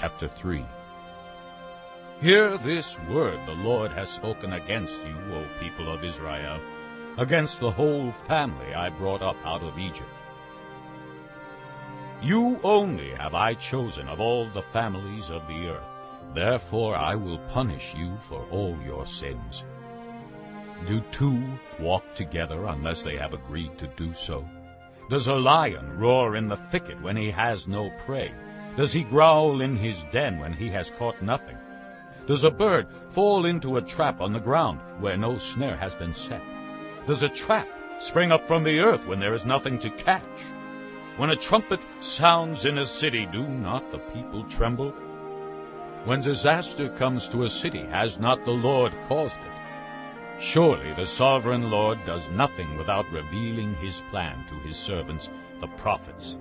Chapter 3 Hear this word the Lord has spoken against you, O people of Israel, against the whole family I brought up out of Egypt. You only have I chosen of all the families of the earth. Therefore I will punish you for all your sins. Do two walk together unless they have agreed to do so? Does a lion roar in the thicket when he has no prey? Does he growl in his den when he has caught nothing? Does a bird fall into a trap on the ground where no snare has been set? Does a trap spring up from the earth when there is nothing to catch? When a trumpet sounds in a city, do not the people tremble? When disaster comes to a city, has not the Lord caused it? Surely the sovereign Lord does nothing without revealing his plan to his servants, the prophets.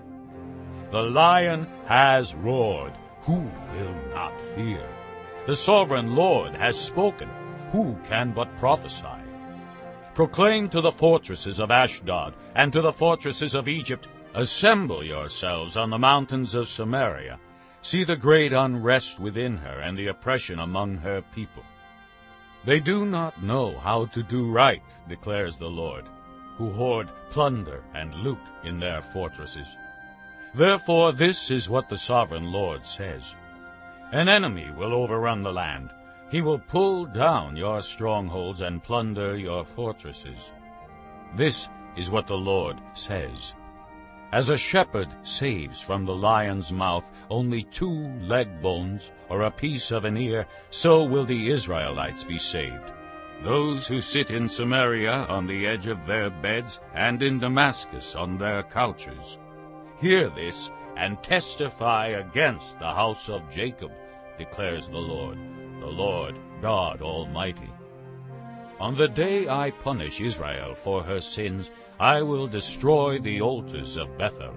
The lion has roared. Who will not fear? The sovereign Lord has spoken. Who can but prophesy? Proclaim to the fortresses of Ashdod and to the fortresses of Egypt, Assemble yourselves on the mountains of Samaria. See the great unrest within her and the oppression among her people. They do not know how to do right, declares the Lord, who hoard plunder and loot in their fortresses. Therefore this is what the sovereign Lord says. An enemy will overrun the land. He will pull down your strongholds and plunder your fortresses. This is what the Lord says. As a shepherd saves from the lion's mouth only two leg bones or a piece of an ear, so will the Israelites be saved. Those who sit in Samaria on the edge of their beds, and in Damascus on their couches. Hear this, and testify against the house of Jacob, declares the Lord, the Lord God Almighty. On the day I punish Israel for her sins, I will destroy the altars of Bethel.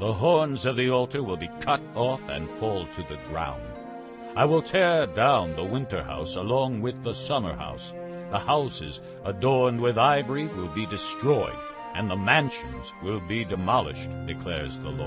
The horns of the altar will be cut off and fall to the ground. I will tear down the winter house along with the summer house. The houses adorned with ivory will be destroyed, and the mansions will be demolished, declares the Lord.